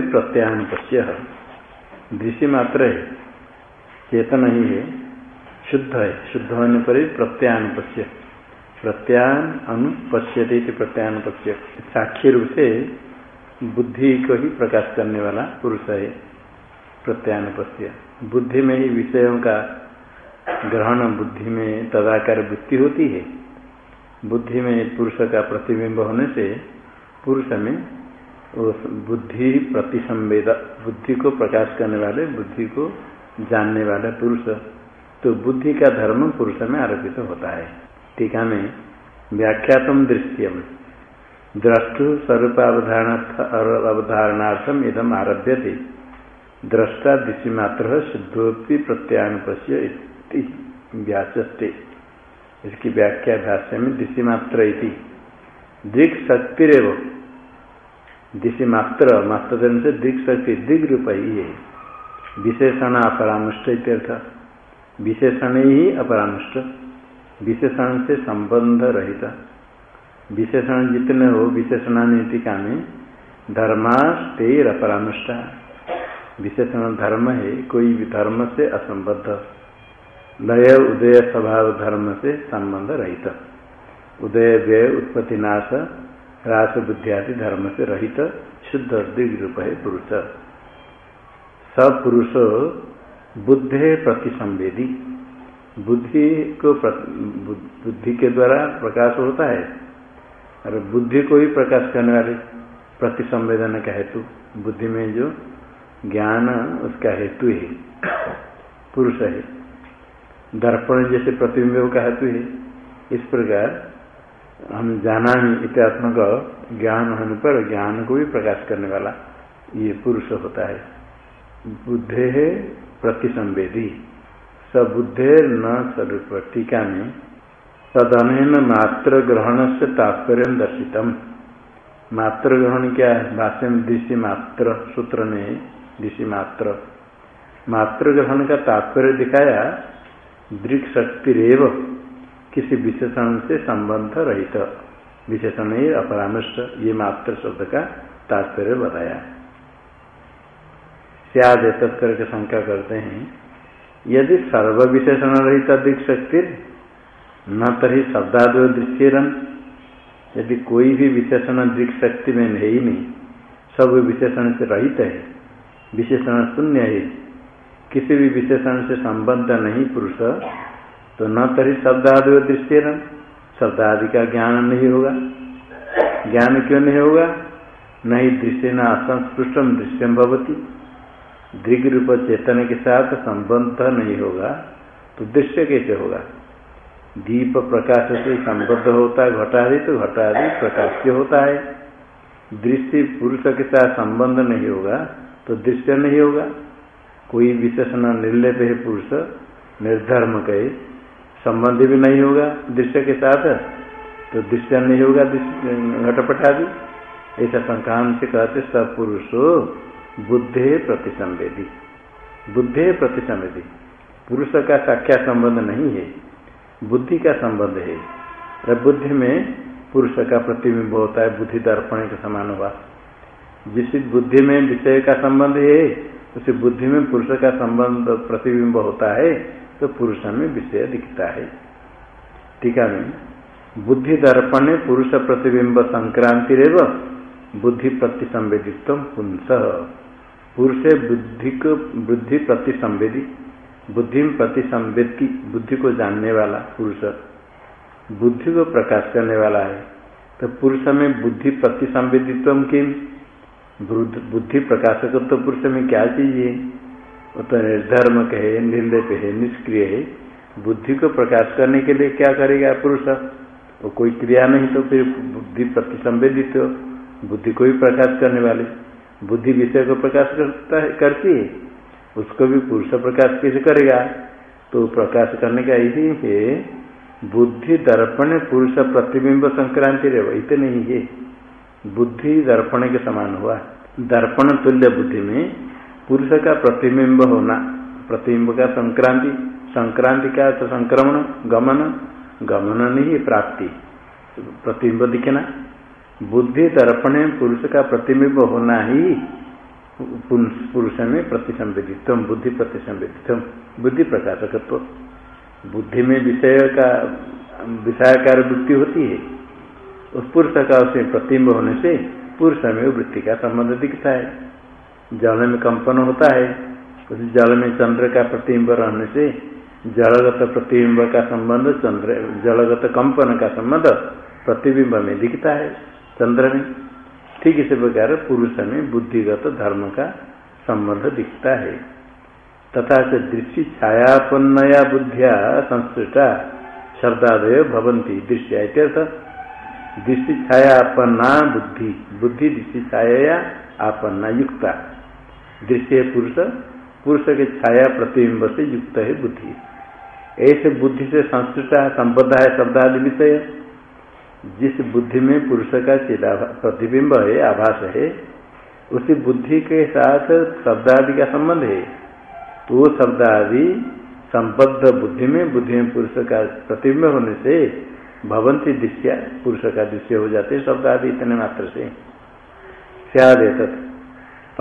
प्रत्यानुपस्य दृश्य मात्र है चेतन ही है, शुद्ध है, शुद्ध होने पर ही प्रत्यानुपस्य प्रत्यान अनुपश्यते प्रत्यानुपस्य साक्षी रूप से बुद्धि को ही प्रकाश करने वाला पुरुष है प्रत्यानुपस्य बुद्धि में ही विषयों का ग्रहण, बुद्धि में तदाकार वृत्ति होती है। बुद्धि में पुरुष का प्रतिबिंब होने से पुरुष में बुद्धि प्रतिसंवेद, बुद्धि को प्रकाश करने वाले, बुद्धि को जानने वाले पुरुष। तो बुद्धि का धर्म पुरुष में आरोपित तो होता है। टीका में व्याख्यातम दृश्यम। द्रष्टु स्वरूप अवधारणार्थम इदम आरभ्य थे दृष्टा दृष्टि मात्र शुद्धोपि प्रत्यानुपस्य व्याचस्ते। इसकी व्याख्या भाष्य में दृष्टि मात्र दिख शक्तिरव। दृष्टि मात्र मात्र से दिख शक्ति दिग रूप ही है। विशेषण अपरामृष्ट इत्यर्थ। विशेषण ही अपरामृष्ट। विशेषण से संबंध रहित। विशेषण जितने हो, विशेषणानीति का में धर्मास्तेर अपरामृष्टा। विशेषण धर्म है, कोई भी धर्म से असंबद्ध। लय, उदय, स्वभाव, धर्म से संबंध रहित। उदय, व्यय, उत्पत्ति, नाश रास बुद्धि आदि धर्म से रहित शुद्ध दिग्ग रूप है पुरुष। सब पुरुष बुद्धे प्रतिसंवेदी। बुद्धि को बुद्धि के द्वारा प्रकाश होता है। और बुद्धि को ही प्रकाश करने वाले प्रतिसंवेदन का हेतु, बुद्धि में जो ज्ञान, उसका हेतु है। पुरुष है। दर्पण जैसे प्रतिबिंब का हेतु है। इस प्रकार हम जाना इत्यात्मक ज्ञान होने पर ज्ञान को भी प्रकाश करने वाला ये पुरुष होता है। बुद्धे है प्रतिसंवेदी। सबुद्धे न स्वरूप टीका में तदन मात्र ग्रहण से तात्पर्य दर्शितम। मात्र ग्रहण क्या है? भाष्य में दृश्य मात्र सूत्र में दृश्य मात्र। मात्र ग्रहण का तात्पर्य दिखाया, दृक शक्ति रेव किसी विशेषण से संबंध रहित। विशेषण ही अपरामृष्ट, ये मात्र शब्द का तात्पर्य बताया। सियाद करके शंका करते हैं। यदि सर्व विशेषण रहित दृक शक्ति, न तरी दृश्य यदि कोई भी विशेषण दृक शक्ति में है ही नहीं, सब विशेषण से रहित है। विशेषण शून्य है। किसी भी विशेषण से संबद्ध नहीं, पुरुष तो न तरी शब्द आदि दृष्टि न शब्द आदि का ज्ञान नहीं होगा। ज्ञान क्यों नहीं होगा? नहीं दृश्य न असंस्पृष्टम दृश्यम भवती। दृग रूप चेतन के साथ संबंध नहीं होगा तो दृश्य कैसे होगा? दीप प्रकाश से संबद्ध होता है घटादि तो घटादि प्रकाश होता है। दृष्टि पुरुष के साथ संबंध नहीं होगा तो दृश्य नहीं होगा। कोई विशेषण निर्लेप है पुरुष, निर्धर्म कहे संबंधी भी नहीं होगा दृश्य के साथ तो दृश्य नहीं होगा घटपट आदि। ऐसा संक्रांत से कहते पुरुषो बुद्धे प्रतिसंवेदी। बुद्धे प्रतिसंवेदी। पुरुष का साक्षात संबंध नहीं है, बुद्धि का संबंध है। और बुद्धि में पुरुष का प्रतिबिंब होता है, बुद्धि दर्पण के समान हुआ। जिस बुद्धि में विषय का संबंध है, उसे बुद्धि में पुरुष का संबंध प्रतिबिंब होता है। तो पुरुष में विषय दिखता है। टीका में बुद्धि दर्पण पुरुष प्रतिबिंब संक्रांति रेव, बुद्धि प्रतिसंवेदित्व पुंस। पुरुष बुद्धि को बुद्धि प्रतिसंवेदी, बुद्धि में प्रतिसंवेद की बुद्धि को जानने वाला पुरुष। बुद्धि को प्रकाश करने वाला है। तो पुरुष में बुद्धि प्रतिसंवेदित्व की बुद्धि प्रकाशक तो पुरुष में क्या चाहिए? वो तो निर्धर्म कहे निर्लेप है निष्क्रिय है। बुद्धि को प्रकाश करने के लिए क्या करेगा पुरुष? वो कोई क्रिया नहीं तो फिर बुद्धि प्रतिसंवेदित हो। बुद्धि को भी प्रकाश करने वाले। बुद्धि विषय को प्रकाश करता है, करती है। उसको भी पुरुष प्रकाश कैसे करेगा? तो प्रकाश करने का यही है, बुद्धि दर्पण पुरुष प्रतिबिंब संक्रांति रहे इतने ही है। बुद्धि दर्पण के समान हुआ। दर्पण तुल्य बुद्धि में पुरुष का प्रतिबिंब होना प्रतिबिंब का संक्रांति संक्रांति का तो संक्रमण, गमन गमन नहीं प्राप्ति। प्रतिबिंब दिखना। बुद्धि दर्पण पुरुष का प्रतिबिंब होना ही पुरुष में प्रतिसंवेदित्व बुद्धि प्रतिसंवेदित्व बुद्धि प्रकाशकत्व बुद्धि में विषय का विषयाकार वृत्ति होती है। उस पुरुष का उसमें प्रतिम्ब होने से पुरुष में वृत्ति का संबंध दिखता है। जल में कंपन होता है उस जल में चंद्र का प्रतिबिंब रहने से जलगत प्रतिबिंब का संबंध, चंद्र, जलगत कंपन का संबंध प्रतिबिंब में दिखता है चंद्र में। ठीक इसी प्रकार पुरुष में बुद्धिगत धर्म का संबंध दिखता है। तथा से दृष्टि छायापन्नया बुद्धिया संस्कृता शब्दादय भवंती इत्यर्थ। दृष्टि छायापन्ना बुद्धि बुद्धि दृष्टि छाया आपन्ना युक्ता। दृष्टि पुरुष पुरुष के छाया प्रतिबिंब से युक्त है बुद्धि। ऐसे बुद्धि से संस्कृत संबद्ध है, शब्दादि विषय जिस बुद्धि में पुरुष का चिदा प्रतिबिंब है, आभास है, उसी बुद्धि के साथ शब्दादि का संबंध है। तो वो शब्दादि संबद्ध बुद्धि में बुद्धि में पुरुष का प्रतिबिंब होने से भवंती दृश्य पुरुष का दृश्य हो जाते शब्द आदि इतने मात्र से। सियाद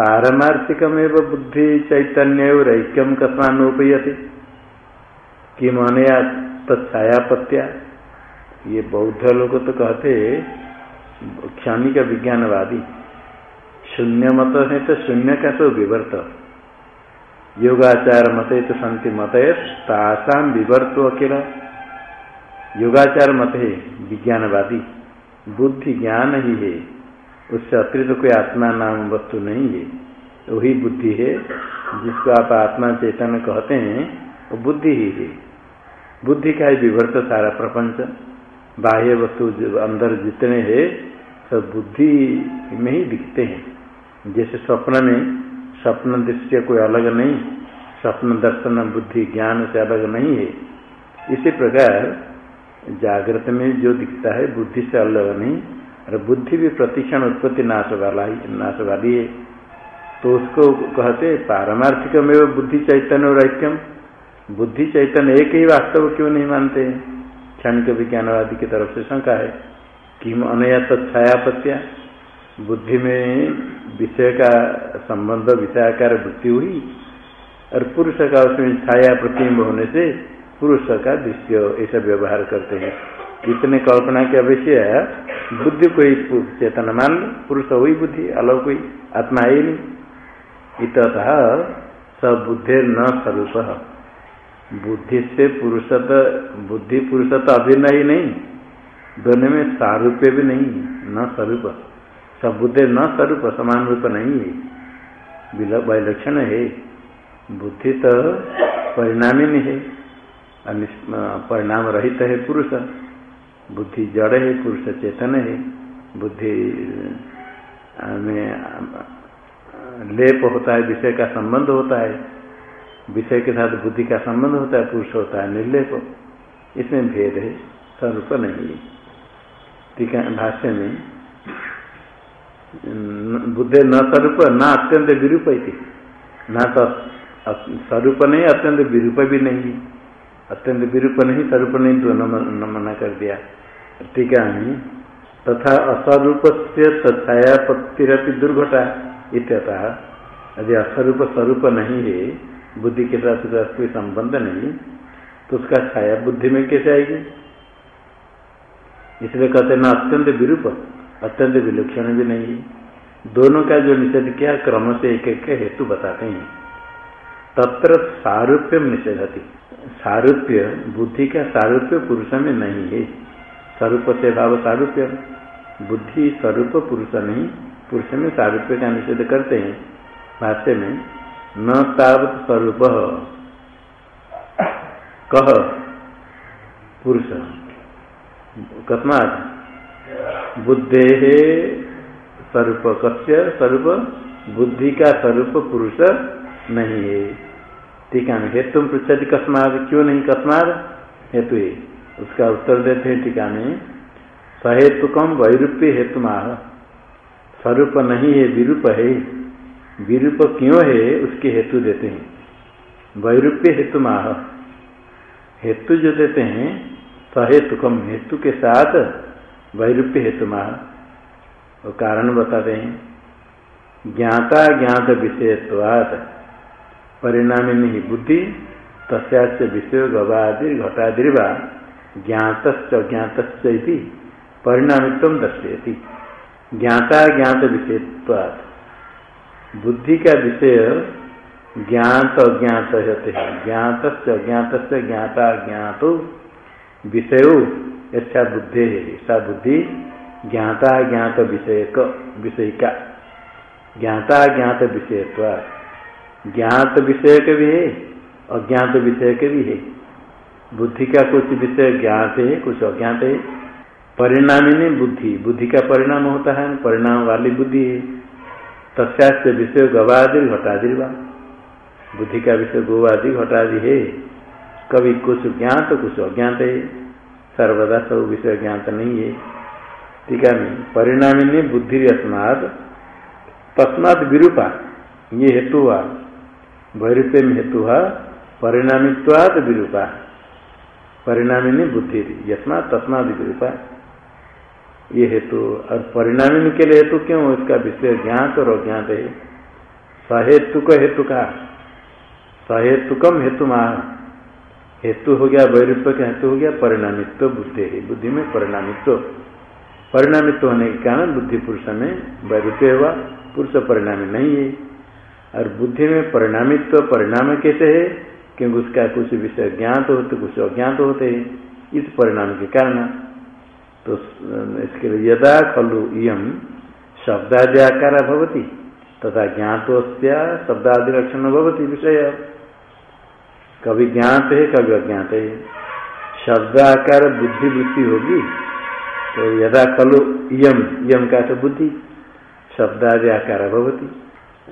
पारमार्थिकमेव बुद्धि चैतन्य ऐक्यम कि माने तत्छायापत्या ये बौद्ध लोग तो कहते क्षणिक विज्ञानवादी। शून्य मत है तो शून्य का तो विवर्त। योगाचार मत तो शांति मत तासाम विवर्त अकेला। योगाचार मत है, विज्ञानवादी। बुद्धि ज्ञान ही है। उससे अतिरिक्त कोई आत्मा नाम वस्तु नहीं है। वही बुद्धि है, जिसको आप आत्मा चेतन कहते हैं, वो बुद्धि ही है। बुद्धि का ही विवर्त सारा प्रपंच, बाह्य वस्तु अंदर जितने हैं, सब बुद्धि में ही दिखते हैं। जैसे स्वप्न में, स्वप्न दृश्य कोई अलग नहीं, स्वप्न दर्शन बुद्धि ज्ञान से अलग नहीं है। इसी प्रकार जागृत में जो दिखता है, बुद्धि से अलग नहीं और बुद्धि भी प्रतिक्षण उत्पत्ति नाश वाला ही। नाश वाली है तो उसको कहते पारमार्थिक में बुद्धि चैतन्य और ऐक्यम। बुद्धि चैतन्य एक ही वास्तव क्यों नहीं मानते? हैं क्षणिक विज्ञानवादी की तरफ़ से शंका है। कि अनया तत्छायापत्या बुद्धि में विषय का संबंध, विषयाकार वृत्ति हुई। और पुरुष का उसमें छाया प्रतिम्ब होने से पुरुष का दृश्य ऐसा व्यवहार करते हैं। इतने कल्पना के अवश्य बुद्धि कोई चेतन मान पुरुष हुई बुद्धि अलग कोई आत्मा है नहीं। इतः सब बुद्धि न स्वरूप बुद्धि से पुरुषत, बुद्धि पुरुषत अभिन्न ही नहीं। दोनों में सारूप्य भी नहीं, न स्वरूप सब बुद्धि न स्वरूप समान रूप नहीं है। वैलक्षण है। बुद्धि तो परिणामी नहीं है। परिणाम रहित है पुरुष। बुद्धि जड़ है, पुरुष चेतन है, बुद्धि में लेप होता है, विषय का संबंध होता है, विषय के साथ बुद्धि का संबंध होता है, पुरुष होता है, निर्लेप, इसमें भेद है, स्वरूप नहीं है। टीका भाष्य में बुद्धि न स्वरूप, न अत्यंत विरूप थी न तो स्वरूप नहीं, अत्यंत विरूप भी नहीं अत्यंत विरूप नहीं स्वरूप नहीं दोनों मना कर दिया। टीका में तथा अस्वरूप से तथायापत्तिरपि दुर्घटा इत्यतः, यदि अस्वरूप स्वरूप नहीं है, बुद्धि के साथ कोई संबंध नहीं तो उसका छाया बुद्धि में कैसे आएगी? इसलिए कहते ना, अत्यंत विरूप, अत्यंत विलक्षण भी नहीं। है दोनों का जो निषेध किया, क्रम से एक एक हेतु बताते हैं। तत्र सारूप्य निषेधती। सारूप्य, बुद्धि का सारूप्य पुरुष में नहीं है? स्वरूप से भाव सारूप्य। बुद्धि स्वरूप पुरुष नहीं, पुरुष में सारूप्य का निषेध करते हैं। भाष्य में, न तावत स्वरूप। कह पुरुष। कस्मात? बुद्धे स्वरूप। कस्य स्वरूप? बुद्धि का स्वरूप पुरुष नहीं है। ठीक है हेतु पृछति कस्मात क्यों नहीं कस्मात हेतु है उसका उत्तर देते हैं टीका में सहेतुकम वैरूप्य हेतु माह स्वरूप नहीं है, विरूप है। विरूप क्यों है? उसके हेतु देते हैं। वैरूप्य हेतु माह हेतु जो देते हैं सहेतु कम हेतु के साथ वैरूप्य हेतु वो कारण बताते हैं। ज्ञाता ज्ञात विषयत्वात। परिणामी नहीं बुद्धि तस्याच विषय गवादि घटादिर्वा ज्ञात अज्ञात परिणामित्व दर्शयती। ज्ञाता ज्ञात विषयत्वात्। बुद्धि का विषय ज्ञात अज्ञात होते हैं ज्ञात अज्ञात ज्ञाता ज्ञात विषय ऐसा बुद्धि है ऐसा बुद्धि ज्ञाता ज्ञात विषय विषय का ज्ञाता ज्ञात विषयत्व ज्ञात विषय के भी है, अज्ञात विषय के भी है। बुद्धि का कुछ विषय ज्ञात है, कुछ अज्ञात है। परिणामी नहीं बुद्धि बुद्धि का परिणाम होता है, परिणाम वाली बुद्धि है। तस्यास्य विषय गवादि घटादि बुद्धि का विषय गोवादि घटादि है। कभी कुछ ज्ञात, कुछ अज्ञात है। सर्वदा सब विषय ज्ञात नहीं है। ठीक है नहीं बुद्धि अस्माद तस्मात विरूपा, ये हेतु हुआ वैरूप्य में हेतु परिणामित्वाद विरूपा। परिणामी नहीं बुद्धि। यस्मात तस्माद विरूपा। ये हेतु, और परिणामी के लिए हेतु क्यों? इसका विषय ज्ञात और अज्ञात है। सहेतु का हेतु का सहेतुकम हेतु माह हेतु हो गया वैरूप्य का हेतु हो गया परिणामित्व बुद्धि है। बुद्धि में परिणामित्व। परिणामित्व होने के कारण बुद्धि पुरुष में वैरूप्य हुआ। पुरुष परिणामी नहीं है। और बुद्धि में परिणामित्व परिणाम कैसे है? क्योंकि उसका कुछ विषय ज्ञात होते, कुछ अज्ञात होते इस परिणाम के कारण। तो इसके लिए यदा खलु इम शब्दादि आकार भवती, तथा ज्ञातोस्या शब्दादि लक्षण भवती विषय। कभी ज्ञात है कभी अज्ञात है। शब्द आकार बुद्धि वृत्ति होगी तो यदा खलु यम यम का तो बुद्धि। शब्दादि आकार भवती।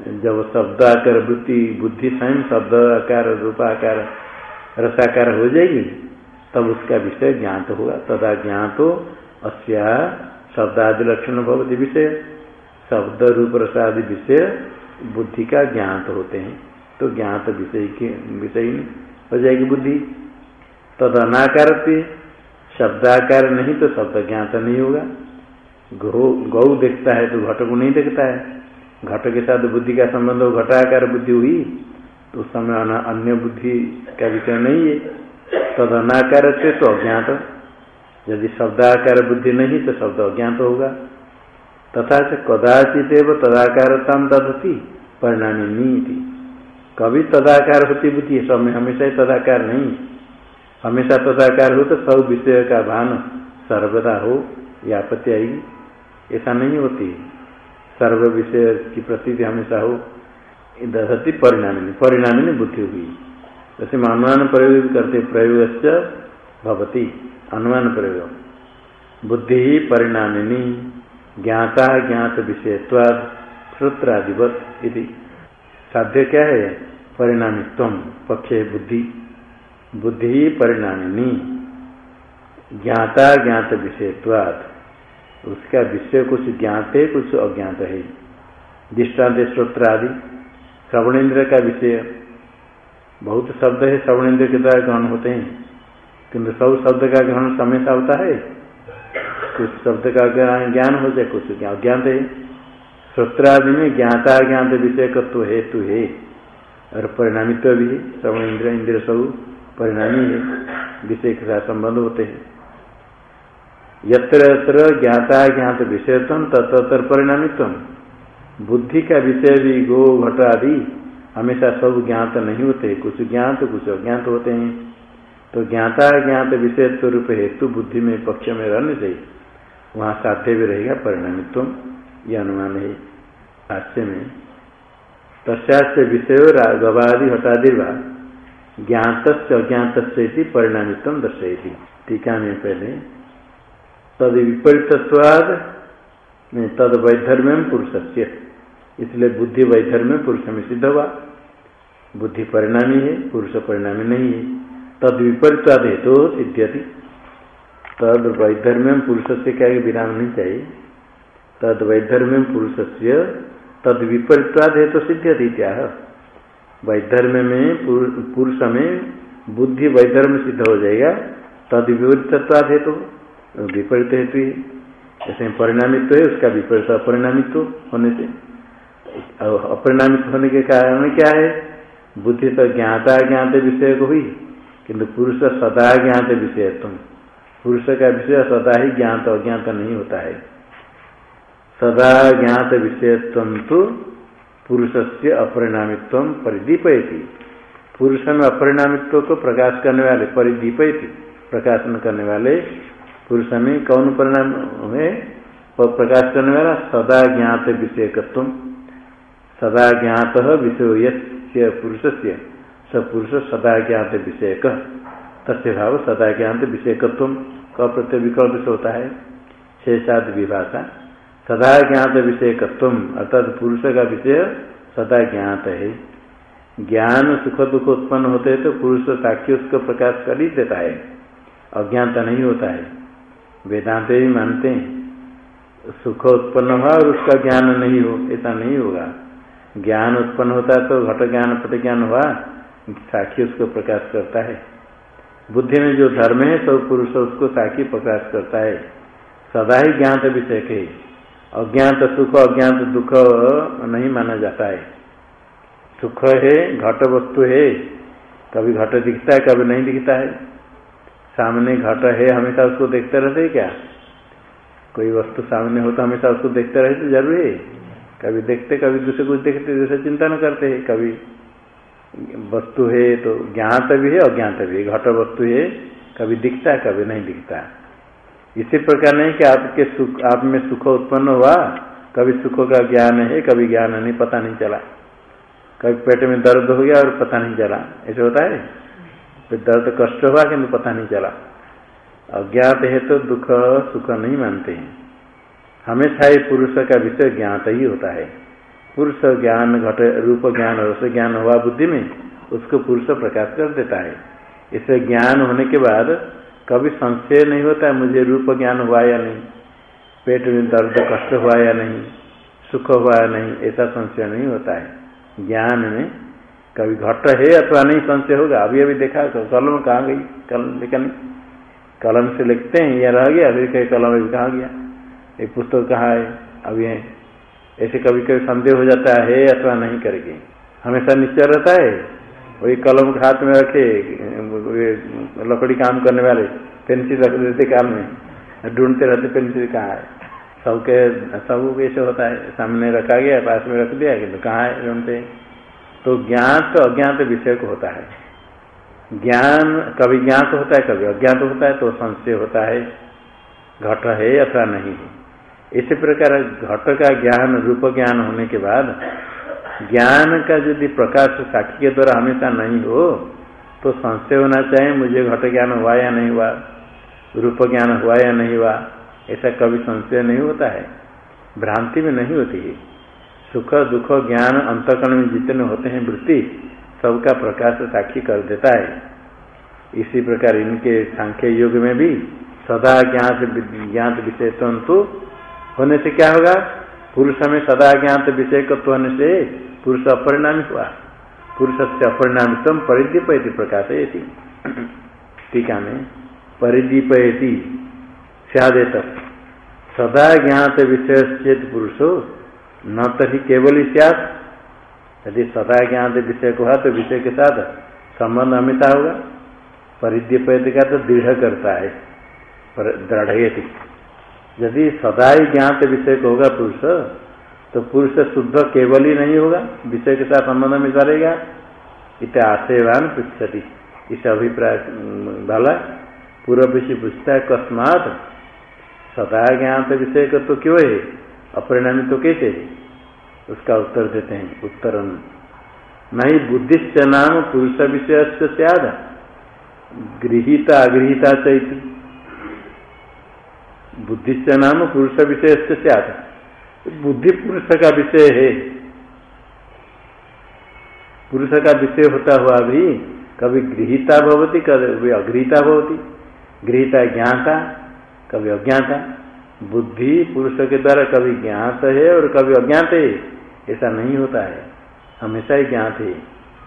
जब शब्द आकार वृत्ति बुद्धि स्वयं शब्द, आकार, रूपाकार, रसाकार हो जाएगी, तब उसका विषय ज्ञात होगा। तदा ज्ञातो अस्या शब्दादि लक्षण भवती विषय। शब्द, रूप रसादि विषय बुद्धि का ज्ञात होते हैं। तो ज्ञात विषय के, विषय हो जाएगी बुद्धि। तद अनाकार शब्दाकार नहीं तो शब्द ज्ञात नहीं होगा। गौ देखता है तो घट को नहीं देखता है। घट के साथ बुद्धि का संबंध हो, घटाकार बुद्धि हुई तो उस समय अन्य बुद्धि का विषय नहीं है। तद अनाकार से तो अज्ञात। यदि शब्दाकार बुद्धि नहीं तो शब्द अज्ञात होगा। तथा से कदाचित एवं तदाकारता दधती परिणामी नीति। कभी तदाकार होती बुद्धि में हमेशा ही तदाकार नहीं। हमेशा तदाकार हो तो सब विषय का भान सर्वदा हो या आपत्ति आएगी। ऐसा नहीं होती सर्व विषय की प्रतीति हमेशा हो, दधती परिणामी परिणामी बुद्धि हुई। जैसे अनुमान प्रयोग करते प्रयोग भवती, अनुमान प्रयोग। बुद्धि ही परिणामिनी, ज्ञाता, ज्ञात विषयत्वाद, श्रोत्रादिवत यदि साध्य क्या है? परिणामित्व पक्षे बुद्धि। बुद्धि परिणामिनी, ज्ञाता, ज्ञात विषयत्वाद। उसका विषय कुछ ज्ञात है कुछ अज्ञात है। दृष्टांत श्रोत्र आदि। श्रवणेन्द्र का विषय। बहुत शब्द है श्रवणेन्द्र के द्वारा ग्रहण होते हैं। किंतु सब शब्द का ग्रहण हमेशा होता है। कुछ शब्द का ज्ञान हो जाए, कुछ अज्ञात है। श्रोत्रादि में ज्ञाता ज्ञात विषय तत्व हेतु है और परिणामित्व भी है। श्रवण इंद्र इंद्र सब परिणामी है। विषय के साथ संबंध होते हैं। यत्र यत्र ज्ञाता ज्ञात विषयत्म तत्र परिणामित्व। बुद्धि का विषय भी गो घट आदि, हमेशा सब ज्ञात नहीं होते। कुछ ज्ञात, कुछ अज्ञात होते हैं। तो ज्ञाता ज्ञात विषय स्वरूप हेतु बुद्धि में पक्ष में रहने से वहाँ साध्य भी रहेगा परिणामित्व। ये अनुमान है। हास्य में तस्यास्य विषय गवादि हटादिर्वा ज्ञात अज्ञात परिणामित्व दर्शयती। टीका में पहले तद विपरीतत्वाद तद वैधर्म्यम पुरुष से इसलिए बुद्धि वैधर्म्य पुरुष में सिद्ध हुआ बुद्धि परिणामी है, पुरुष परिणामी नहीं है। तद विपरीत हेतु सिद्ध्यति। तद वैधर्म्यम पुरुष से क्या विराम नहीं चाहिए। तद वैधर्म्यम पुरुष से तद विपरीतवाद हेतु सिद्ध्यति क्या वैधर्म्य में पुरुष में बुद्धि वैधर्म सिद्ध हो जाएगा, तद विपरीतवाद हेतु विपरीत हेतु, जैसे परिणामित्व है, उसका विपरीत अपरिणामित्व होने से। अपरिणामित होने के कारण क्या है? बुद्धि तो ज्ञाता ज्ञात विषय को हुई किंतु पुरुष सदा ज्ञात विषय तुम पुरुष का विषय सदा ही ज्ञात अज्ञात नहीं होता है। सदा ज्ञात विषयत्व तो पुरुष से अपरिणामित्व परिदीपयती। पुरुष में अपरिणामित्व को प्रकाश करने वाले, परिदीपयती, प्रकाशन करने वाले पुरुष में कौन परिणाम है प्रकाश करने वाला सदा ज्ञात विषयकत्व। सदा ज्ञात विषय पुरुष से स पुरुष सदा ज्ञात विषयक। तस्य भाव सदा ज्ञात विषयकत्व। क प्रत्यय विकल्प से होता है? शेषाद विभाषा। सदा ज्ञात विषयकत्व। अर्थात पुरुष का विषय सदा ज्ञात है। ज्ञान सुख दुख उत्पन्न होते हैं तो पुरुष साक्षी उसको प्रकाश कर ही देता है। अज्ञानता नहीं होता है। वेदांत भी मानते हैं। सुख उत्पन्न हुआ और उसका ज्ञान नहीं हो ऐसा नहीं होगा। ज्ञान उत्पन्न होता है तो घट ज्ञान, पट ज्ञान हुआ साक्षी उसको प्रकाश करता है। बुद्धि में जो धर्म है सब पुरुष उसको साक्षी प्रकाश करता है। सदा ही ज्ञात विषय के अज्ञात सुख, अज्ञात दुख नहीं माना जाता है। सुख है, घट वस्तु है। कभी घट दिखता है, कभी नहीं दिखता है। सामने घट है, हमेशा उसको देखते रहते क्या? कोई वस्तु सामने हो तो हमेशा उसको देखते रहते ज़रूरी है? कभी देखते, कभी दूसरे कुछ देखते दूसरे चिंतन करते है। कभी वस्तु है तो ज्ञात भी है, अज्ञात भी है। घट वस्तु है, कभी दिखता है कभी नहीं दिखता। इसी प्रकार नहीं कि आपके सुख, आप में सुख उत्पन्न हुआ, कभी सुख का ज्ञान है, कभी ज्ञान नहीं, पता नहीं चला। कभी पेट में दर्द हो गया और पता नहीं चला। ऐसे होता है? तो दर्द कष्ट हुआ किंतु पता नहीं चला। अज्ञात है तो दुख, सुख नहीं मानते हैं। हमेशा ही पुरुष का विषय ज्ञात ही होता है। पुरुष ज्ञान घट, रूप ज्ञान रस ज्ञान हुआ बुद्धि में, उसको पुरुष प्रकाश कर देता है। इसे ज्ञान होने के बाद कभी संशय नहीं होता है, मुझे रूप ज्ञान हुआ या नहीं। पेट में दर्द, कष्ट हुआ या नहीं। सुख हुआ या नहीं, ऐसा संशय नहीं होता है। ज्ञान में कभी घट है, अथवा नहीं, संशय होगा। अभी अभी देखा तो कलम कहाँ गई? कलम लेकिन कलम से लिखते हैं यह रह गया, अभी कहीं कलम अभी कहाँ गया? ये पुस्तक कहाँ है? अभी है ऐसे कभी कभी संदेह हो जाता है, अथवा नहीं करके हमेशा निश्चय रहता है, वही कलम हाथ में रखे लकड़ी काम करने वाले, पेंसिल रख देते काल में, ढूंढते रहते पेंसिल कहाँ है? सबके सब ऐसे होता है? सामने रखा गया, पास में रख दिया, कि कहाँ है? ढूंढते तो ज्ञात तो अज्ञात विषय को होता है। ज्ञान, कभी ज्ञात होता है, कभी अज्ञात होता है तो संशय होता है, घट है अथवा नहीं। है इसी प्रकार घट का ज्ञान, रूप ज्ञान होने के बाद ज्ञान का यदि प्रकाश साक्षी के द्वारा हमेशा नहीं हो तो संशय होना चाहिए, मुझे घट ज्ञान हुआ या नहीं हुआ, रूप ज्ञान हुआ या नहीं हुआ, ऐसा कभी संशय नहीं होता है। भ्रांति में नहीं होती है। सुख, दुख, ज्ञान, अंतकरण में जितने होते हैं वृत्ति, सबका प्रकाश साक्षी कर देता है। इसी प्रकार इनके सांख्य युग में भी सदा ज्ञात ज्ञात विषय तो होने से क्या होगा? पुरुष में सदा ज्ञात विषय तो होने से पुरुष अपरिणामित हुआ। पुरुष से अपरिणामितम परिदीपयती प्रकाश टीका में परिदीपयती। सदा ज्ञात विषय चेत पुरुषो न तभी केवल इत्यास यदि सदा ज्ञान विषय को हुआ तो विषय के साथ संबंध अमिता होगा। परिद्यपयत का तो दृढ़ करता है। पर दृढ़ यदि सदा ही ज्ञात विषय को होगा पुरुष तो पुरुष शुद्ध केवल ही नहीं होगा। विषय के साथ संबंध में करेगा। इत आशयवान पृछती इस अभिप्राय भला पूर्व विषय पूछता है, कस्मात सदा ज्ञात विषय का तो क्यों है? अपरिणामी तो कैसे उसका उत्तर देते हैं। उत्तर नहीं, बुद्धिश्च नाम पुरुष विषय से गृहिता, अगृहिता चैती। बुद्धिश्च नाम पुरुष विषय से बुद्धि पुरुष का विषय है। पुरुष का विषय होता हुआ भी कभी गृहिता भवती, कभी अगृहिता भवती। गृहिता ज्ञाता, कभी अज्ञाता। बुद्धि पुरुष के द्वारा कभी ज्ञात है और कभी अज्ञात है, ऐसा नहीं होता है। हमेशा ही ज्ञात है।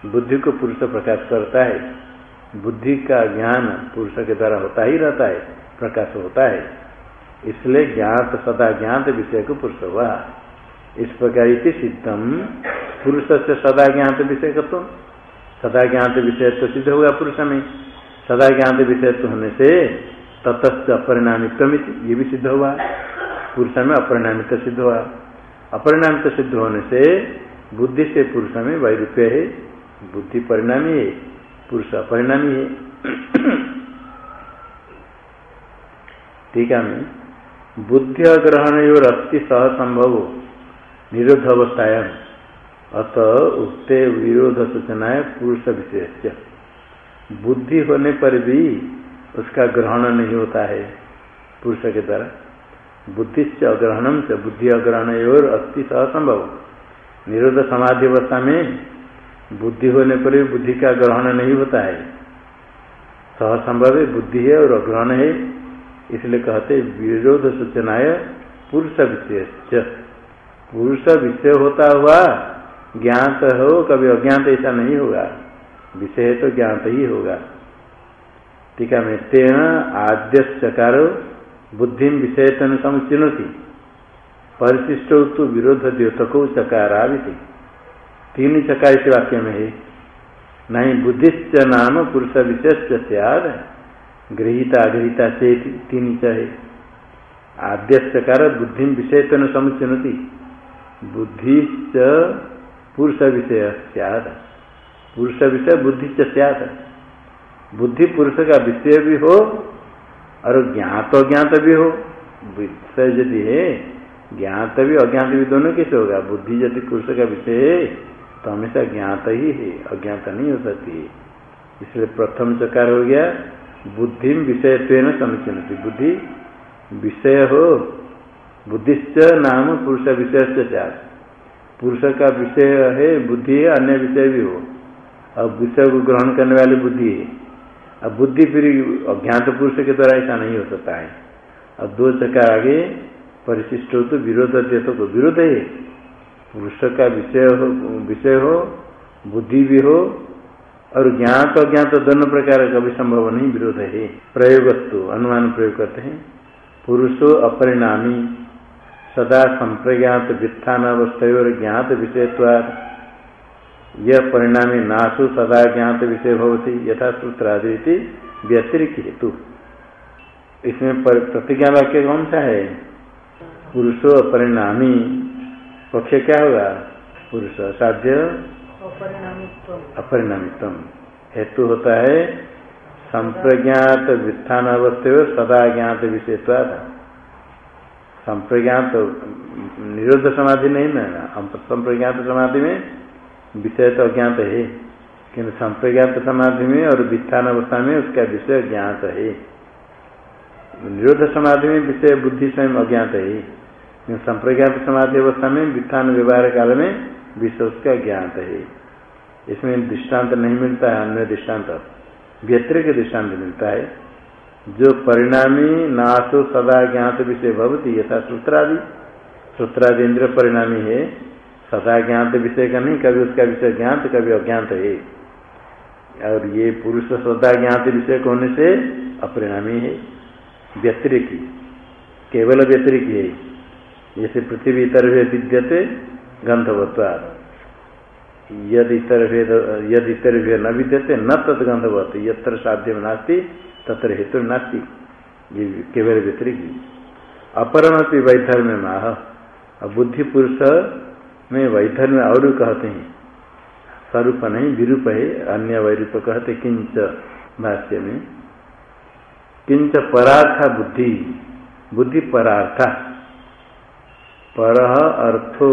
बुद्धि को पुरुष प्रकाश करता है। बुद्धि का ज्ञान पुरुष के द्वारा होता ही रहता है, प्रकाश होता है। इसलिए ज्ञात, सदा ज्ञात विषय को पुरुष हुआ। इस प्रकार सिद्धम पुरुष से सदा ज्ञात विषय का तो सदा ज्ञात विषय तो सिद्ध होगा पुरुष में। सदा ज्ञात विषय तो होने से ततस्थ अपरिणामित्व ये भी सिद्ध हुआ पुरुष में अपरिणामित सिद्ध हुआ अपरिणामित सिद्ध होने से बुद्धि से पुरुष में वैरूप्य है। बुद्धि परिणामी है, पुरुष अपरिणामी है। ठीक है बुद्धि ग्रहण और अति सहसंभव निरोध अवस्थायाम अत उक्ते विरोध सूचना है पुरुष विशेष बुद्धि होने पर भी उसका ग्रहण नहीं होता है पुरुष के द्वारा। बुद्धि से अग्रहणम से बुद्धि अग्रहण और अति असंभव। निरोध समाधि अवस्था में बुद्धि होने पर भी बुद्धि का ग्रहण नहीं होता है। सहसंभव है, बुद्धि है और अग्रहण है, इसलिए कहते विरोध सूचनाय पुरुष विशेष पुरुष विषय होता हुआ ज्ञात हो, कभी अज्ञात ऐसा नहीं होगा। विषय तो ज्ञात ही होगा। टीका में तेन आद्य चकार बुद्धि विषय तन समुचिनोती परिशिष्ट तो विरोध द्योतक चकारा भी तीन चकार इस वाक्य में है नहीं बुद्धिश्च नाम पुरुष विशेष सद गृहिता गृहिता से तीन चाहे आद्य चकार बुद्धि विषय तन समुचिनती बुद्धि पुरुष विषय सियाद। पुरुष विषय बुद्धि सियाद। बुद्धि पुरुष का विषय भी हो, और ज्ञात अज्ञात भी हो। विषय यदि है, ज्ञात भी अज्ञात भी दोनों कैसे होगा? बुद्धि यदि पुरुष का विषय है तो हमेशा ज्ञात ही है, अज्ञात नहीं हो सकती। है इसलिए प्रथम चकार हो गया, बुद्धि विषय समीचीन बुद्धि विषय हो, बुद्धिश्च नाम पुरुष विषय से चार पुरुष का विषय है, बुद्धि है अन्य विषय भी हो। अब विषय को ग्रहण करने वाली बुद्धि है। अब बुद्धि फिर अज्ञात पुरुष के द्वारा ऐसा नहीं हो सकता है। अब दो चक्कर आगे, परिशिष्ट हो तो विरोध तो को विरोध है। पुरुष का विषय हो विषय हो, बुद्धि भी हो, और ज्ञात अज्ञात दोनों प्रकार का भी संभव नहीं, विरोध है। प्रयोगस्तु, अनुमान प्रयोग करते हैं। पुरुषो अपरिणामी, सदा संप्रज्ञात वित्थान अवस्था ज्ञात विषयत्वाद यह परिणामी नासु सदा ज्ञात विषय भवती यथा सूत्रादि व्यतिरिक्त हेतु। इसमें प्रतिज्ञा वाक्य कौन सा है? पुरुषो परिणामी पक्ष क्या होगा? पुरुष साध्य अपरिणामित्व हेतु होता है संप्रज्ञात वित्थान अवस्था सदा ज्ञात विषयत्वाद संप्रज्ञात निरुद्ध समाधि नहीं ना। संप्रज्ञात समाधि में विषय तो अज्ञात है, किंतु संप्रज्ञात समाधि में और वित्थान अवस्था में उसका विषय ज्ञात है। निरोध समाधि में विषय बुद्धि स्वयं अज्ञात है संप्रज्ञात समाधि अवस्था में वित्थान व्यवहार काल में विषय उसका ज्ञात है। इसमें दृष्टांत नहीं मिलता है, अन्य दृष्टांत व्यतिरिक दृष्टांत मिलता है। जो परिणामी नाशो सदा ज्ञात विषय भवती, यथा सूत्रादि। सूत्रादि इंद्र परिणामी है सदा ज्ञात विषय का नहीं, कभी उसका विषय ज्ञात कभी अज्ञात है और ये पुरुष सदा ज्ञात विषय होने से अपरिणामी है, व्यतिरिक, केवल व्यतिरिक है। जैसे पृथ्वी इतर भेद विद्यते, गंधवत्वा। यदि इतर भेद यदि इतर भेद न विद्यते, न तत्गंधवत यत्र साध्य नास्ती, तत्र हेतु नास्ती। ये केवल व्यतिरिक। अपरमपि वैधर्म माह बुद्धि पुरुष में वैधर्म और कहते हैं। स्वरूप नहीं, विरूप है, अन्य वैरूप कहते किंच भाष्य में। किंच परार्था बुद्धि। बुद्धि परार्था। पर अर्थो,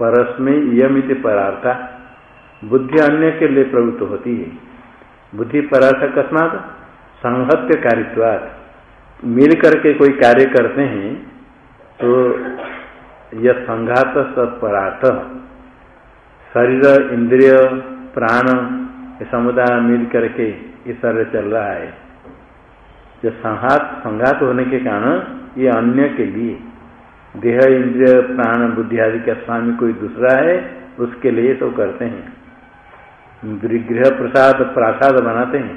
परस्में यमित परार्था। बुद्धि अन्य के लिए प्रवृत्त होती है। बुद्धि परार्थ अकस्मात संहत्य कारित्वात। मिल करके कोई कार्य करते हैं तो यह संघात सत्परार्थ शरीर, इंद्रिय, प्राण समुदाय मिल करके ये शरीर चल रहा है। जो संघात संघात होने के कारण ये अन्य के लिए, देह, इंद्रिय, प्राण, बुद्धि आदि का स्वामी कोई दूसरा है, उसके लिए तो करते हैं। गृह प्रसाद, प्रासाद बनाते हैं।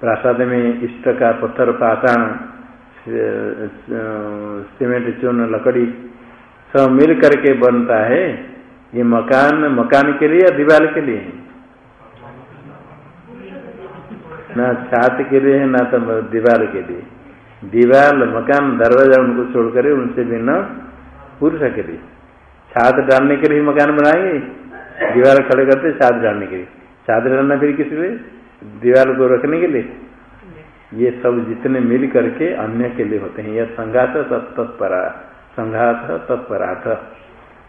प्रासाद में इष्ट का पत्थर पाषाण सीमेंट, चूर्ण, लकड़ी सब मिल करके बनता है। ये मकान मकान के लिए या दीवार के लिए? ना छात के लिए है, ना तो दीवार के लिए। दीवार, मकान, दरवाज़ा उनको छोड़कर उनसे बिना पुरुष के लिए। छात डालने के लिए मकान बनाएँगे। दीवार खड़े करते छात डालने के लिए। छात डालना फिर किस लिए? दीवार को रखने के लिए। ये सब जितने मिल करके अन्य के लिए होते हैं। यह संघात तत्परा। संघात तत्पराथ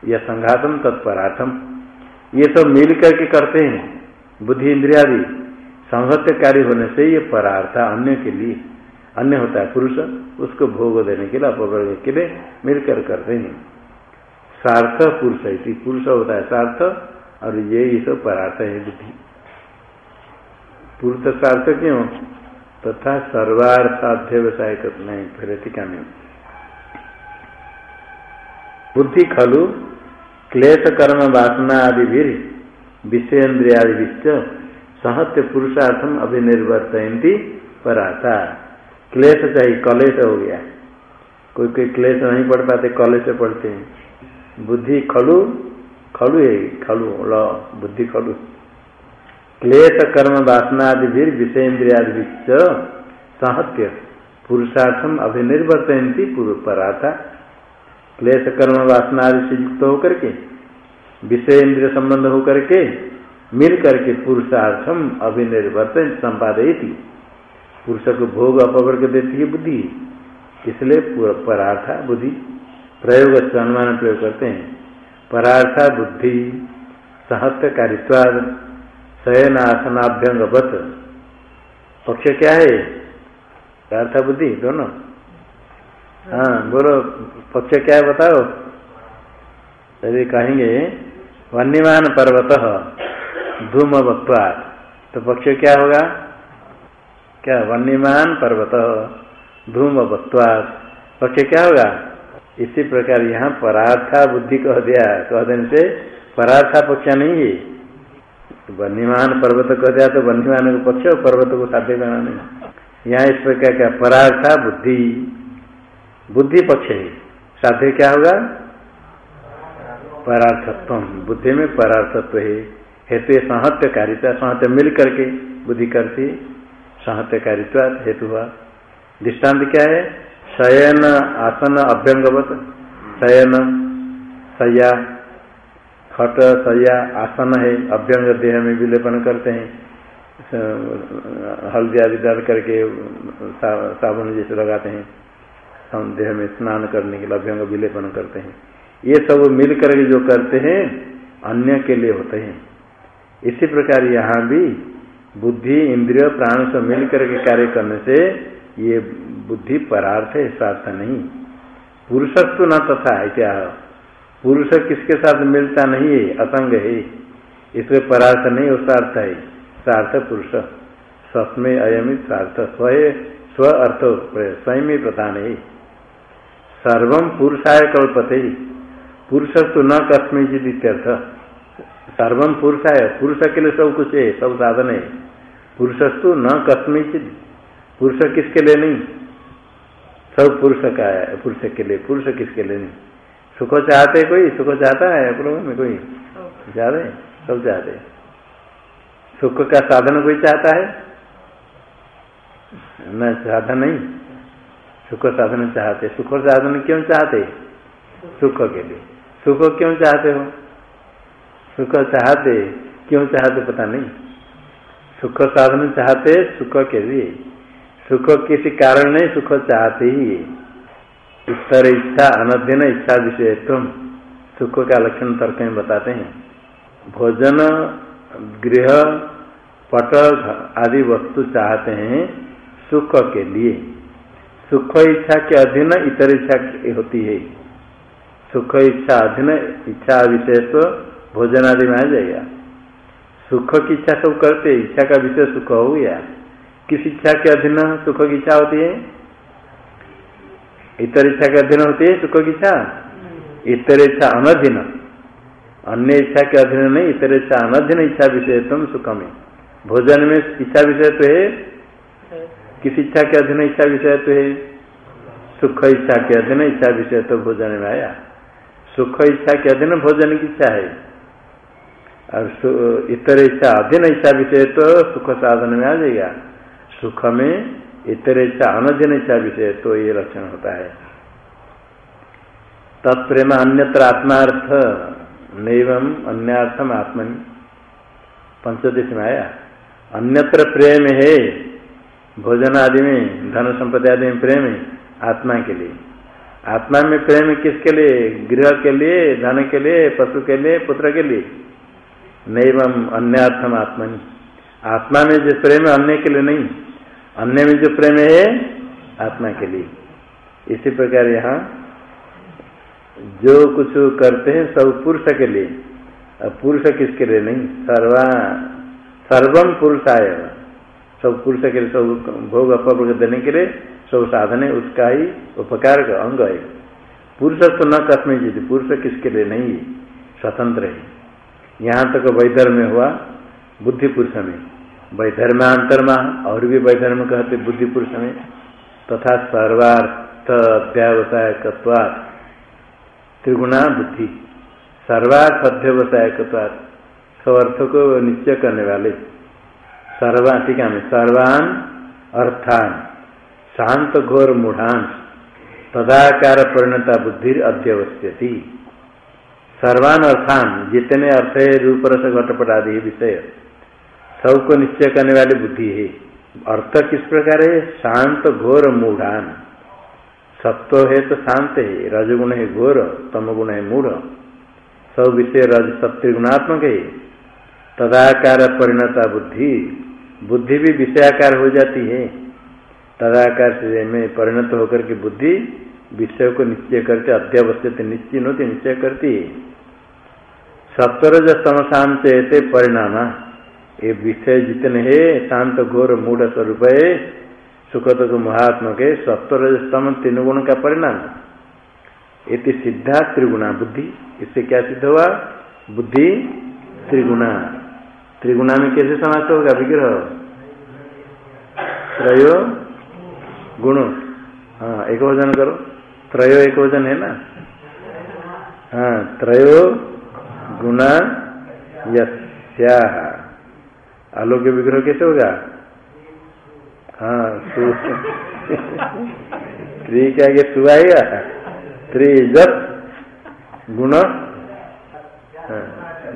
यह संघातम तत्पराथम ये सब मिल करके करते हैं। बुद्धि इंद्रियादि संहत्य कार्य होने से ये परार्थ अन्य के लिए, अन्य होता है पुरुष, उसको भोग देने के लिए अपवर्ग के लिए मिलकर करते हैं। सार्थ पुरुष पुरुष होता है सार्थ, और ये सब परार्थ है बुद्धि। पुरुष सार्थ क्यों? तथा सर्वार्थाध्य व्यवसाय नहीं, फिर टीका में बुद्धि खलु, क्लेश कर्म वासना आदि भी विषयन्द्रियादि सहत्य पुरुषार्थम अभिनिर्वर्तयती पराता। क्लेश चाहिए कलेश हो गया। कोई कोई क्लेश नहीं पढ़ पाते, कलेश पढ़ते हैं। बुद्धि खड़ू खड़ू है खड़ू ल, बुद्धि खड़ू क्लेश कर्म वासना आदि भी विषय इंद्रियादि सहत्य पुरुषार्थम अभिनिर्वर्तयती पराता। क्लेश कर्म वासना आदि से युक्त होकर के विषय इंद्रिय संबंध होकर के मिल करके पुरुषार्थम अभिनिर्वर्तन संपादयती। पुरुष को भोग अपवर्ग देती है बुद्धि। इसलिए परार्था बुद्धि, प्रयोग अनुमान प्रयोग करते हैं। परार्था बुद्धि सहत्य कारित्वाद शयन आसनाभ्यंगवत पक्ष क्या है? परार्था बुद्धि, दोनों। हाँ बोलो, पक्ष क्या है बताओ? यदि कहेंगे, वन्यमान पर्वत धूम तो पक्ष क्या होगा? क्या, वन्यमान पर्वत धूम बत्वास पक्ष क्या होगा? इसी प्रकार यहाँ परार्था बुद्धि कह दिया, कह देने से परार्था पक्ष नहीं है। वन्यमान पर्वत कह दिया तो वन्यमान को पक्ष पर्वत को साध्य करना नहीं यहाँ इस प्रकार क्या परार्था बुद्धि। बुद्धि पक्ष है। साध्य क्या होगा? परार्थत्व बुद्धि में परार्थत्व है। हेतु संहत्य कारिता संहत्य मिल करके बुद्धि करती है सहत्यकारित्व हेतु हुआ। दृष्टांत क्या है? शयन आसन अभ्यंगवत। शयन, सया, खट, सया, आसन है। अभ्यंग देह में विलेपन करते हैं। हल्दी आदि डाल करके साबुन जैसे लगाते हैं। देह में स्नान करने के लिए अभ्यंग विलेपन करते हैं। ये सब मिल करके जो करते हैं, अन्य के लिए होते हैं। इसी प्रकार यहाँ भी बुद्धि, इंद्रिय, प्राण से मिलकर के कार्य करने से ये बुद्धि परार्थ है स्वार्थ नहीं। पुरुषत्व न तथा क्या पुरुष किसके साथ मिलता नहीं है? असंग है। इसलिए परार्थ नहीं वो स्वार्थ है। स्वार्थ पुरुष। स्वस्मे अयमित स्वार्थ स्व स्व अर्थ स्वयं प्रधान है। सर्वम पुरुषाय कल्पते। पुरुषत्व न कस्मी जित्यर्थ सर्वम पुरुषाय। पुरुष के लिए सब कुछ है, सब साधन है। पुरुषस्तु न कस्मिचित पुरुष किसके लिए नहीं? सब पुरुष का है, पुरुष के लिए। पुरुष किसके लिए नहीं? सुख चाहते कोई? सुख चाहता है अपने में कोई? चाहते सब चाहते सुख का साधन कोई चाहता है? न, साधन नहीं। सुख साधन चाहते सुख साधन क्यों चाहते? सुख के लिए। सुख क्यों चाहते हो? सुख चाहते, क्यों चाहते पता नहीं। सुख साधन चाहते, सुख के लिए। सुख किसी कारण नहीं, सुख चाहते ही। उत्तर इच्छा अनध्यन इच्छा विषय तुम सुख का लक्षण तर्क में बताते हैं। भोजन, गृह पट आदि वस्तु चाहते हैं सुख के लिए। सुख इच्छा के अधीन इतर इच्छा होती है। सुख इच्छा अधीन इच्छा विषय तो भोजन आदि में आ जाएगा। सुख की इच्छा सब करते, इच्छा का विषय सुख हो गया। किस इच्छा के अधीन सुख की इच्छा होती है? इतर इच्छा के अधीन होती है सुख की इच्छा? इतर इच्छा अनधीन। अन्य इच्छा के अधीन नहीं, इतर इच्छा अनधीन इच्छा विषय तुम सुख में भोजन में इच्छा विषय तो है किस इच्छा के अधीन इच्छा विषय तो है। सुख इच्छा के अधीन इच्छा विषय तो भोजन में आया। सुख इच्छा के अधीन भोजन की इच्छा है। और इतर इच्छा अधीन इच्छा विषय तो सुख साधन में आ जाएगा। सुख में इतर इच्छा अनधीन इच्छा विषय तो ये लक्षण होता है। तत्प्रेम अन्यत्र आत्मार्थ, नैवम अन्यर्थम आत्मनि। पंचोदश में आया। अन्यत्र प्रेम है। भोजन आदि में, धन संपत्ति आदि में प्रेम आत्मा के लिए। आत्मा में प्रेम किसके लिए? गृह के लिए, धन के लिए, पशु के लिए, पुत्र के लिए। नैवम अन्यर्थम आत्मनि। आत्मा में जो प्रेम है, अन्य के लिए नहीं। अन्य में जो प्रेम है, आत्मा के लिए। इसी प्रकार यहाँ, जो कुछ करते हैं, सब पुरुष के लिए। पुरुष किसके लिए नहीं? सर्वा सर्वम पुरुष पुरुषाय। सब पुरुष के लिए सब भोग अपभोग देने के लिए सब साधन उसका ही उपकार का अंग है। पुरुष तो न कस्में जीत पुरुष किसके लिए नहीं है? स्वतंत्र है। यहाँ तक वैधर्म हुआ बुद्धि पुरुष में। वैधर्मांतरमा और भी वैधर्म कहते बुद्धि पुरुष में। तथा सर्वार्थ अध्यावसायकत्वात् त्रिगुणा बुद्धि। सर्वार्थ अध्यवसाय सबको निश्चय करने वाले। सर्वा टीका में सर्वान अर्थान, शांत घोर मूढ़ान तदाकार परिणता बुद्धि अध्यवस्यति सर्वान अर्थान, जितने अर्थ है रूप रस घटपट आदि विषय। सबको निश्चय करने वाली बुद्धि है। अर्थ किस प्रकार है? शांत घोर मूढ़ान। सत्व है तो शांत है, रजगुण है घोर तम गुण है मूढ़। सब विषय रज सत्य गुणात्मक है। तदाकार परिणता बुद्धि। बुद्धि भी विषयाकार हो जाती है। तदाकार से में परिणत होकर के बुद्धि विषय को निश्चय करके अध्यावश्यत निश्चित होती, निश्चय करती है। सत्वरज स्तम शांत परिणाम, ये विषय जितने है, शांत, घोर, मूढ़ स्वरूप है सुख महात्मा के सत्वरजस्तम तीन गुण का परिणाम। इति सिद्धा त्रिगुणा बुद्धि। इससे क्या सिद्ध हुआ? बुद्धि त्रिगुणा। त्रिगुणा में कैसे समाप्त होगा? विग्रह। त्रयो? गुण। हाँ एक वज़न करो। त्रयो एक वज़न है ना? हाँ त्रयो गुणा यस्या। आलोक्य विग्रह कैसे होगा? हाँ त्री आगे सु आएगा त्रिजत। गुण। हाँ,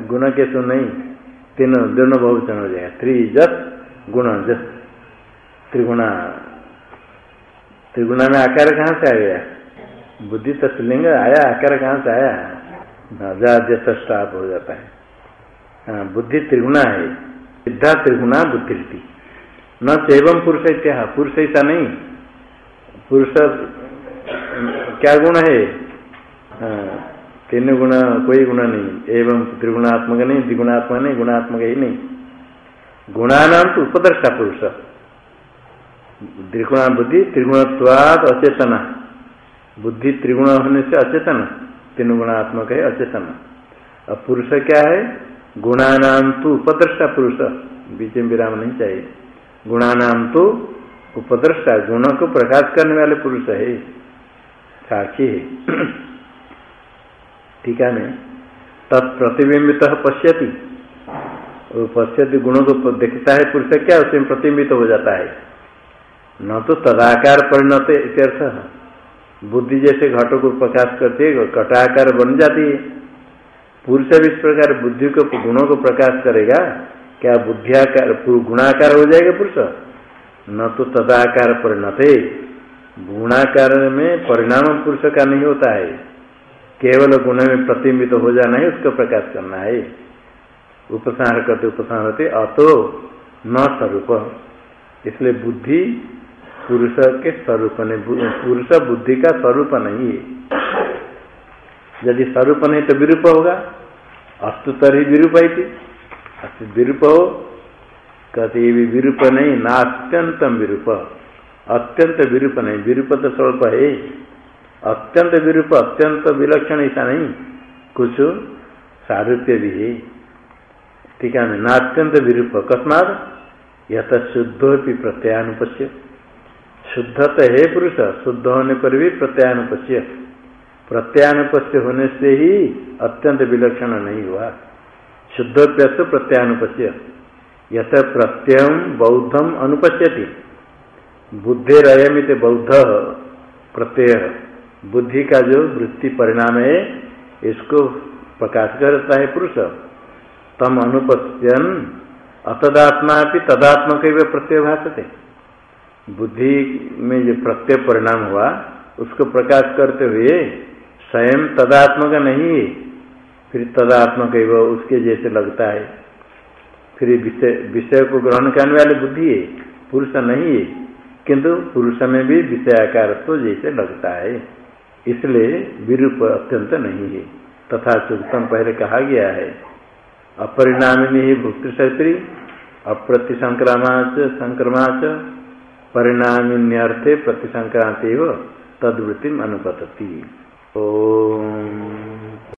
गुण के सु नहीं? तीनों दोनों बहुवचन हो जाएगा। त्रिजत गुण जस। त्रिगुणा त्रिगुणा में आकार कहाँ से आ गया? बुद्धि तो लिंग आया आकार कहाँ से आया? स्टाप हो जाता है। हाँ बुद्धि त्रिगुणा है। सिद्धा त्रिगुणा बुद्धि न एवं पुरुष क्या पुरुष ऐसा नहीं। पुरुष क्या गुण है? हाँ, तीन गुण कोई गुण नहीं, एवं त्रिगुणात्मक नहीं, द्विगुणात्मक नहीं, गुणात्मक ही नहीं। गुणानाम तो उपदर्शा पुरुष। त्रिगुणा बुद्धि त्रिगुणत्वाद अचेतना। बुद्धि त्रिगुण होने से अचेतन, तीन गुणात्मक है अचेतन। अब पुरुष क्या है? गुणानाम तो उपदर्शा पुरुष। बीच में विराम नहीं चाहिए। गुणानाम तो उपद्रष्टा गुण को प्रकाश करने वाले पुरुष है। साक्षी है। टीका में तत्प्रतिबिंबित पश्यति। वो पश्यति गुणों को देखता है पुरुष क्या उसमें प्रतिबिंबित हो जाता है? न तो तदाकार परिणत इत्यर्थ बुद्धि जैसे घटों को प्रकाश करती है कटाकार बन जाती है। पुरुष भी इस प्रकार बुद्धि को, गुणों को प्रकाश करेगा, क्या बुद्धियाकार गुणाकार हो जाएगा पुरुष? न तो तदाकार परिणत। गुणाकार में परिणाम पुरुष का नहीं होता है। केवल गुण में प्रतिबिंबित हो जाना है उसको प्रकाश करना है। उपसार करते उपसार होते, अतो न स्वरूप। इसलिए बुद्धि पुरुष के स्वरूप नहीं पुरुष बुद्धि का स्वरूप नहीं है। यदि स्वरूप नहीं तो विरूप होगा। अस्तु तरी विरूप थी विरूप हो कहते भी विरूप नहीं ना अत्यंतम विरूप। अत्यंत विरूप नहीं, विरूप तो स्वल्प है। अत्यंत विरूप, अत्यंत विलक्षण ऐसा नहीं। कुछ सारूप्य भी है। ठीक है, ना अत्यंत विरूप। अकस्मात यह तो शुद्ध भी प्रत्यानुपस्य शुद्ध तो है पुरुष, शुद्ध होने पर भी प्रत्यानुपस्य प्रत्यानुपस्य होने से ही अत्यंत विलक्षण नहीं हुआ। शुद्धोप्यस्त प्रत्यानुपस्य यथ प्रत्यय बौद्धम अनुपश्यति। बुद्धिरयमित बौद्ध प्रत्यय। बुद्धि का जो वृत्ति परिणाम है, इसको प्रकाश करता है पुरुष। तम अनुपत्यन, अतदात्मा भी तदात्मक प्रत्यय भाषते बुद्धि में जो प्रत्यय परिणाम हुआ, उसको प्रकाश करते हुए स्वयं तदात्मक नहीं है, फिर तदात्मक उसके जैसे लगता है। फिर विषय को ग्रहण करने वाली बुद्धि है, पुरुष नहीं है, किंतु पुरुष में भी विषयाकार तो जैसे लगता है। इसलिए विरूप अत्यंत नहीं है। तथा चुक्तम पहले कहा गया है अपरिणामी ही भुक्ति शक्ति अप्रति संक्रमाच संक्रमाच परिणामिन्यर्थे प्रतिसंक्रांति तदवृत्ति अनुपतती।